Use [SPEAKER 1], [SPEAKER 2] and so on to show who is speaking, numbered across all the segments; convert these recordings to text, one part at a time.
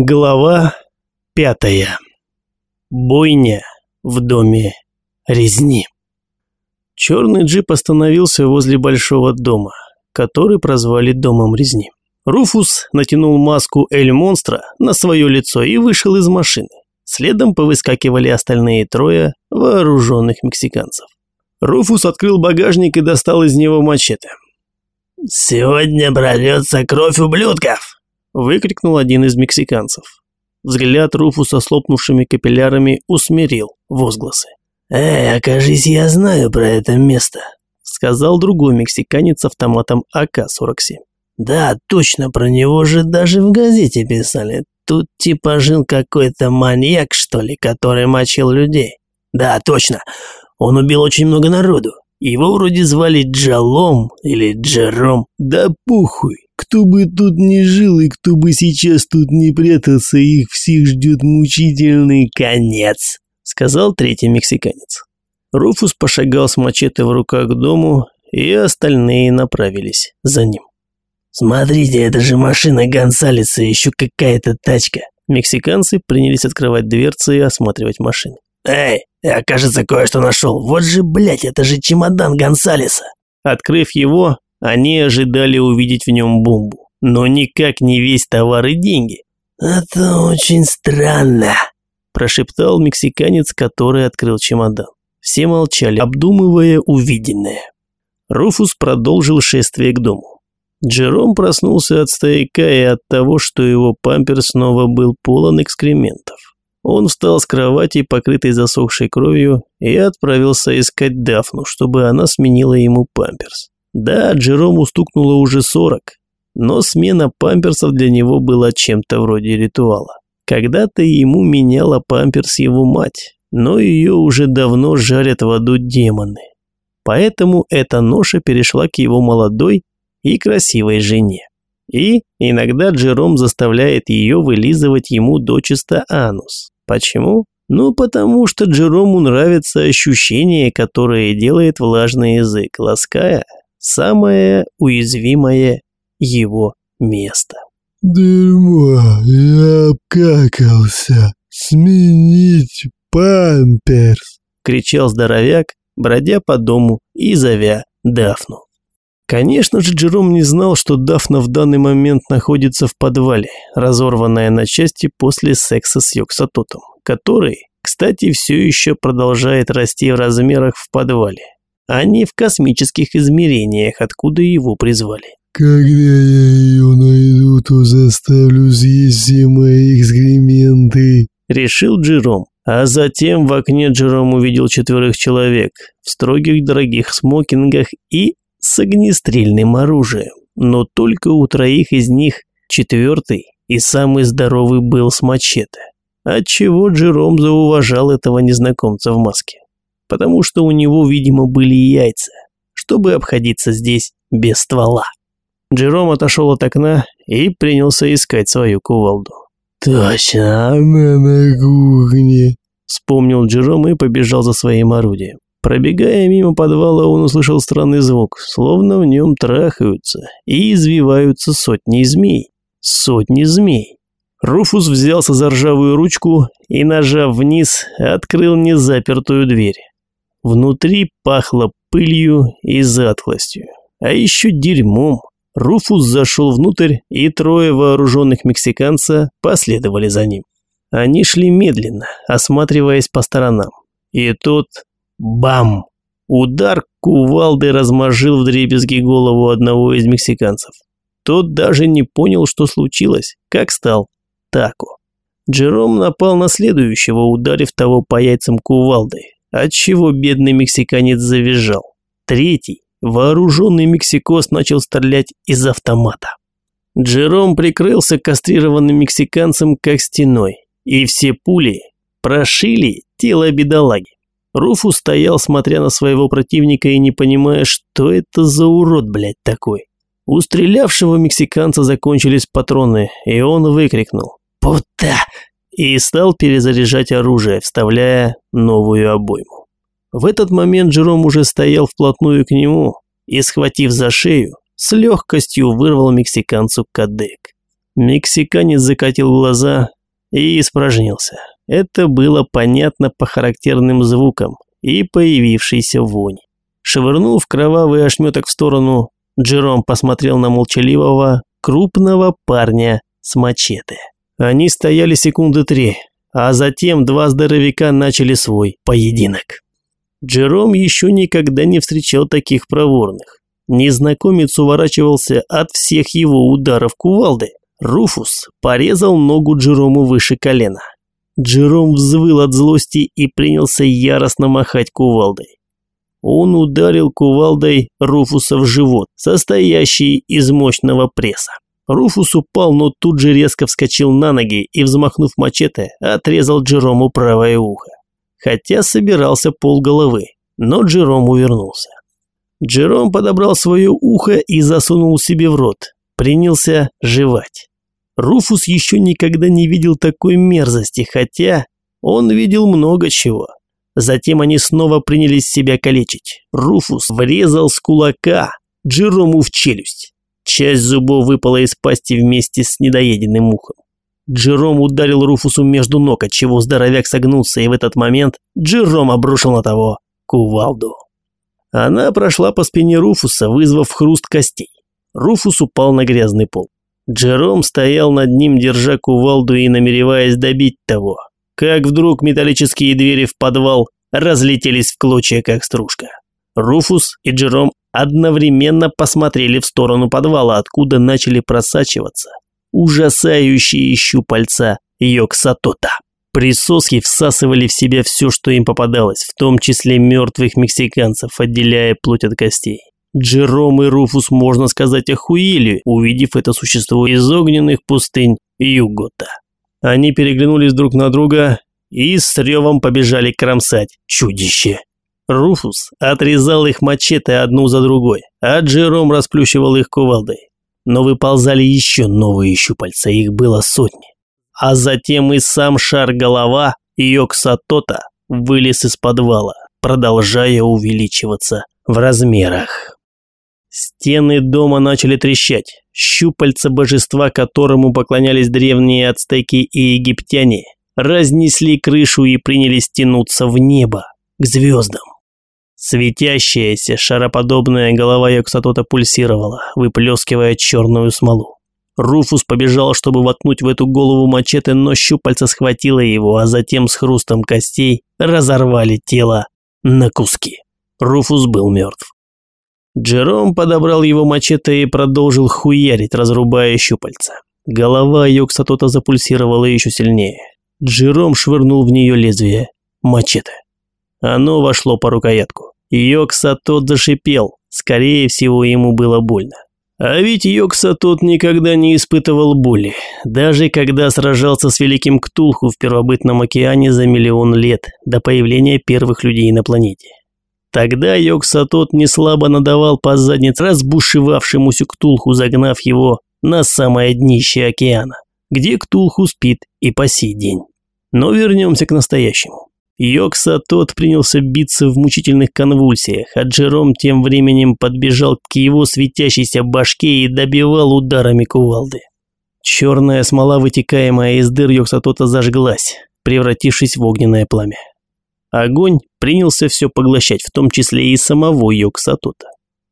[SPEAKER 1] Глава пятая. Бойня в доме резни. Черный джип остановился возле большого дома, который прозвали домом резни. Руфус натянул маску Эль-монстра на свое лицо и вышел из машины. Следом повыскакивали остальные трое вооруженных мексиканцев. Руфус открыл багажник и достал из него мачете.
[SPEAKER 2] «Сегодня прольется кровь ублюдков!»
[SPEAKER 1] Выкрикнул один из мексиканцев. Взгляд Руфуса с лопнувшими капиллярами усмирил возгласы.
[SPEAKER 2] «Эй, окажись, я знаю про это место», —
[SPEAKER 1] сказал другой мексиканец с автоматом АК-47.
[SPEAKER 2] «Да, точно, про него же даже в газете писали. Тут типа жил какой-то маньяк, что ли, который мочил людей. Да, точно, он убил очень много народу. Его вроде звали Джалом или Джером.
[SPEAKER 3] Да похуй, кто бы тут ни жил и кто бы сейчас тут не прятался, их всех ждет мучительный конец»,
[SPEAKER 1] сказал третий мексиканец. Руфус пошагал с мачете в руках к дому, и остальные направились за ним.
[SPEAKER 2] «Смотрите, это же машина Гонсалеса, еще какая-то тачка».
[SPEAKER 1] Мексиканцы принялись открывать дверцы и осматривать машины.
[SPEAKER 2] «Эй, я, кажется, кое-что нашел. Вот же, блядь, это же чемодан Гонсалеса».
[SPEAKER 1] Открыв его, они ожидали увидеть в нем бомбу, но никак не весь товар и деньги.
[SPEAKER 2] «Это очень странно», –
[SPEAKER 1] прошептал мексиканец, который открыл чемодан. Все молчали, обдумывая увиденное. Руфус продолжил шествие к дому. Джером проснулся от стояка и от того, что его пампер снова был полон экскрементов. Он встал с кровати, покрытой засохшей кровью, и отправился искать Дафну, чтобы она сменила ему памперс. Да, Джерому стукнуло уже сорок, но смена памперсов для него была чем-то вроде ритуала. Когда-то ему меняла памперс его мать, но ее уже давно жарят в аду демоны. Поэтому эта ноша перешла к его молодой и красивой жене. И иногда Джером заставляет ее вылизывать ему дочисто анус. Почему? Ну, потому что Джерому нравится ощущение, которое делает влажный язык, лаская самое уязвимое его место.
[SPEAKER 3] «Дерьмо, я обкакался. Сменить памперс!»
[SPEAKER 1] – кричал здоровяк, бродя по дому и зовя Дафну. Конечно же, Джером не знал, что Дафна в данный момент находится в подвале, разорванная на части после секса с Йоксатотом, который, кстати, все еще продолжает расти в размерах в подвале, а не в космических измерениях, откуда его призвали.
[SPEAKER 3] «Когда я ее найду, то заставлю съесть все мои экскременты», –
[SPEAKER 1] решил Джером. А затем в окне Джером увидел четверых человек в строгих дорогих смокингах и с огнестрельным оружием. Но только у троих из них четвертый и самый здоровый был с мачете. Отчего Джером зауважал этого незнакомца в маске потому что у него, видимо, были яйца, чтобы обходиться здесь без ствола. Джером отошел от окна и принялся искать свою кувалду.
[SPEAKER 3] «Точно, она на кухне», –
[SPEAKER 1] вспомнил Джером и побежал за своим орудием. Пробегая мимо подвала, он услышал странный звук, словно в нем трахаются и извиваются сотни змей. Сотни змей. Руфус взялся за ржавую ручку и, нажав вниз, открыл незапертую дверь. Внутри пахло пылью и затхлостью, а еще дерьмом. Руфус зашел внутрь, и трое вооруженных мексиканца последовали за ним. Они шли медленно, осматриваясь по сторонам. И тут бам! Удар кувалды размозжил вдребезги голову одного из мексиканцев. Тот даже не понял, что случилось, как стал тако. Джером напал на следующего, ударив того по яйцам кувалдой, отчего бедный мексиканец завизжал. Третий, вооруженный мексикос, начал стрелять из автомата. Джером прикрылся кастрированным мексиканцем как стеной, и все пули прошили тело бедолаги. Руфу стоял, смотря на своего противника и не понимая, что это за урод, блядь, такой. У стрелявшего мексиканца закончились патроны, и он выкрикнул «Пута! И стал перезаряжать оружие, вставляя новую обойму. В этот момент Джером уже стоял вплотную к нему и, схватив за шею, с легкостью вырвал мексиканцу кадык. Мексиканец закатил глаза и испражнился. Это было понятно по характерным звукам и появившейся вони. Швырнув кровавый ошметок в сторону, Джером посмотрел на молчаливого, крупного парня с мачете. Они стояли секунды три, а затем два здоровяка начали свой поединок. Джером еще никогда не встречал таких проворных. Незнакомец уворачивался от всех его ударов кувалды. Руфус порезал ногу Джерому выше колена. Джером взвыл от злости и принялся яростно махать кувалдой. Он ударил кувалдой Руфуса в живот, состоящий из мощного пресса. Руфус упал, но тут же резко вскочил на ноги и, взмахнув мачете, отрезал Джерому правое ухо. Хотя собирался пол головы, но Джером увернулся. Джером подобрал свое ухо и засунул себе в рот. Принялся жевать. Руфус еще никогда не видел такой мерзости, хотя он видел много чего. Затем они снова принялись себя калечить. Руфус врезал с кулака Джерому в челюсть. Часть зубов выпала из пасти вместе с недоеденным ухом. Джером ударил Руфусу между ног, отчего здоровяк согнулся, и в этот момент Джером обрушил на того кувалду. Она прошла по спине Руфуса, вызвав хруст костей. Руфус упал на грязный пол. Джером стоял над ним, держа кувалду и намереваясь добить того. Как вдруг металлические двери в подвал разлетелись в клочья, как стружка. Руфус и Джером одновременно посмотрели в сторону подвала, откуда начали просачиваться ужасающие щупальца Йоксатота. Присоски всасывали в себя все, что им попадалось, в том числе мертвых мексиканцев, отделяя плоть от костей. Джером и Руфус, можно сказать, охуели, увидев это существо из огненных пустынь Югота. Они переглянулись друг на друга и с ревом побежали кромсать чудище. Руфус отрезал их мачете одну за другой, а Джером расплющивал их кувалдой. Но выползали еще новые щупальца, их было сотни. А затем и сам шар-голова Йоксатота вылез из подвала, продолжая увеличиваться в размерах. Стены дома начали трещать. Щупальца божества, которому поклонялись древние ацтеки и египтяне, разнесли крышу и принялись тянуться в небо, к звездам. Светящаяся, шароподобная голова Йоксатота пульсировала, выплескивая черную смолу. Руфус побежал, чтобы воткнуть в эту голову мачете, но щупальца схватило его, а затем с хрустом костей разорвали тело на куски. Руфус был мертв. Джером подобрал его мачете и продолжил хуярить, разрубая щупальца. Голова Йоксатота запульсировала еще сильнее. Джером швырнул в нее лезвие мачете. Оно вошло по рукоятку. Йокса тот зашипел, скорее всего ему было больно. А ведь Йокса тот никогда не испытывал боли, даже когда сражался с Великим Ктулху в первобытном океане за миллион лет до появления первых людей на планете. Тогда Йокса тот не слабо надавал по заднице разбушевавшемуся Ктулху, загнав его на самое днище океана, где Ктулху спит и по сей день. Но вернемся к настоящему. Йокса тот принялся биться в мучительных конвульсиях, а Джером тем временем подбежал к его светящейся башке и добивал ударами кувалды. Черная смола, вытекаемая из дыр Йоксатота, зажглась, превратившись в огненное пламя. Огонь принялся все поглощать, в том числе и самого Йоксатота.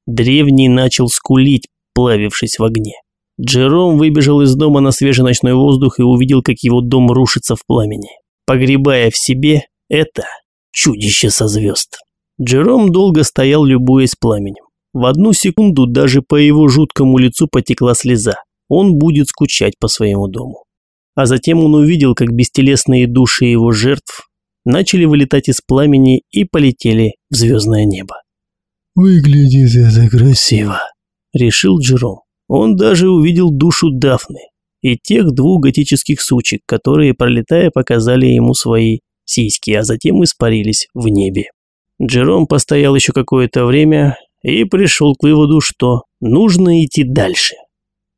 [SPEAKER 1] Древний начал скулить, плавившись в огне. Джером выбежал из дома на свежий ночной воздух и увидел, как его дом рушится в пламени. Погребая в себе, это чудище со звезд. Джером долго стоял, любуясь пламенем. В одну секунду даже по его жуткому лицу потекла слеза. Он будет скучать по своему дому. А затем он увидел, как бестелесные души его жертв начали вылетать из пламени и полетели в звездное небо.
[SPEAKER 3] «Выглядит это красиво», –
[SPEAKER 1] решил Джером. Он даже увидел душу Дафны и тех двух готических сучек, которые, пролетая, показали ему свои сиськи, а затем испарились в небе. Джером постоял еще какое-то время и пришел к выводу, что нужно идти дальше.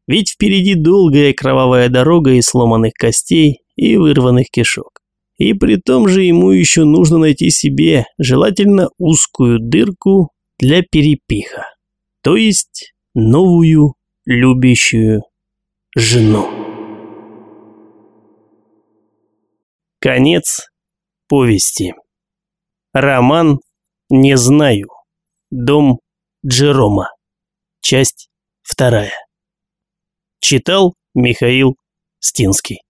[SPEAKER 1] Ведь впереди долгая кровавая дорога из сломанных костей и вырванных кишок. И при том же ему еще нужно найти себе, желательно узкую дырку для перепиха. То есть новую любящую жену. Конец повести. Роман «Не знаю». Дом Джерома. Часть вторая. Читал Михаил Стинский.